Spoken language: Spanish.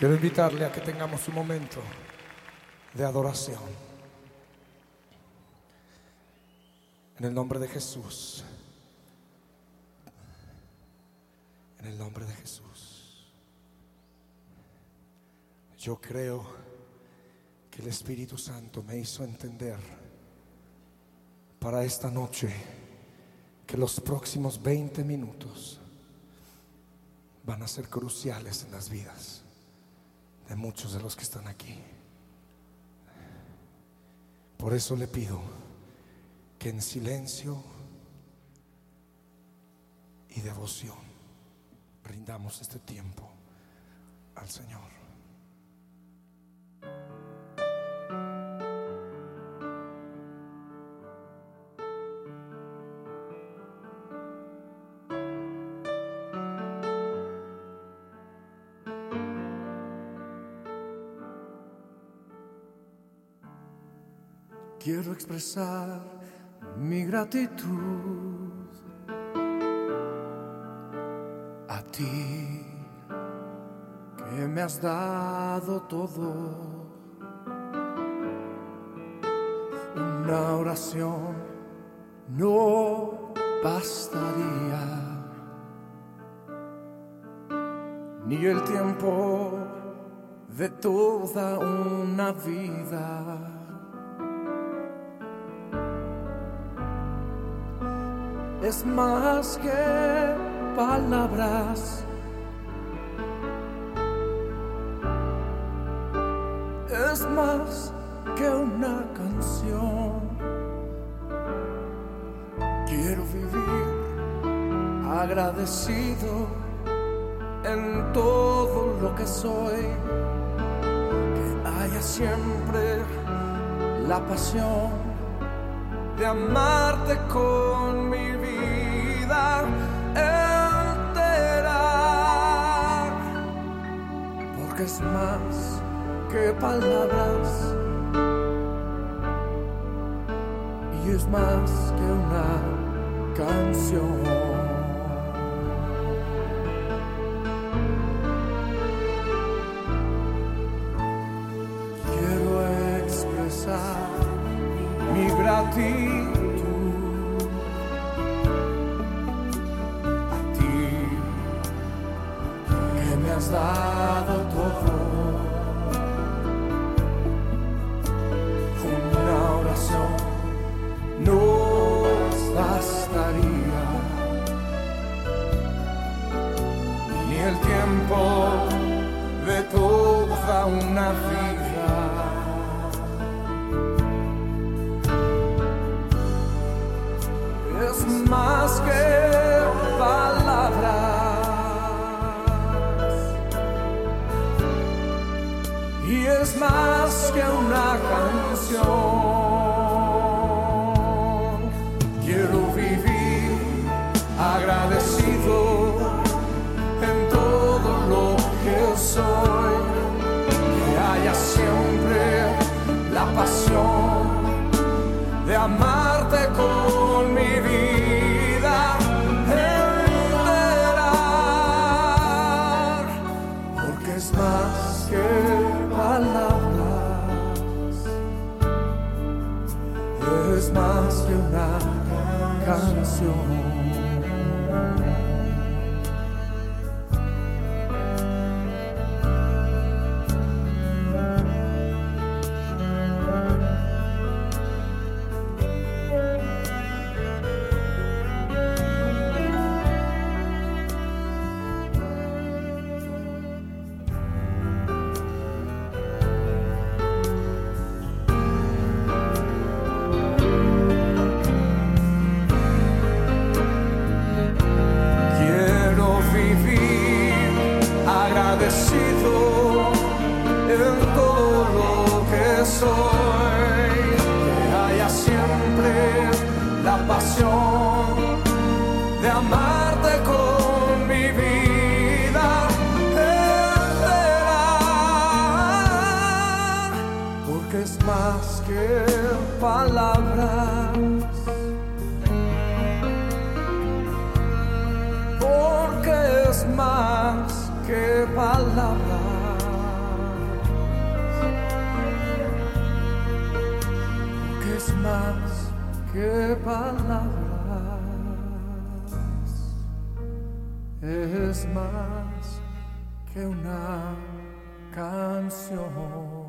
Quiero invitarle a que tengamos un momento de adoración. En el nombre de Jesús. En el nombre de Jesús. Yo creo que el Espíritu Santo me hizo entender para esta noche que los próximos 20 minutos van a ser cruciales en las vidas de muchos de los que están aquí. Por eso le pido que en silencio y devoción brindamos este tiempo al Señor. Quiero expresar mi gratitud a ti que me has dado todo. Una oración no bastaría, ni el tiempo de toda una vida. Es más que palabras. Es más que una canción. Quiero vivir agradecido en todo lo que soy. Que haya siempre la pasión de amarte es más que palabras y es más que una canción. Quiero expresar mi gratitud has dado todo. Una oración nos bastaría y el tiempo de toda una vida. es más que es más que una canción. Quiero vivir agradecido en todo lo que soy, que haya siempre la pasión de amarte con mi vida que palabras, es más que una canción. Agradecido en todo lo que soy. Que haya siempre la pasión de amarte con mi vida entera. Porque es más que palabras. Que palabras es más que una canción.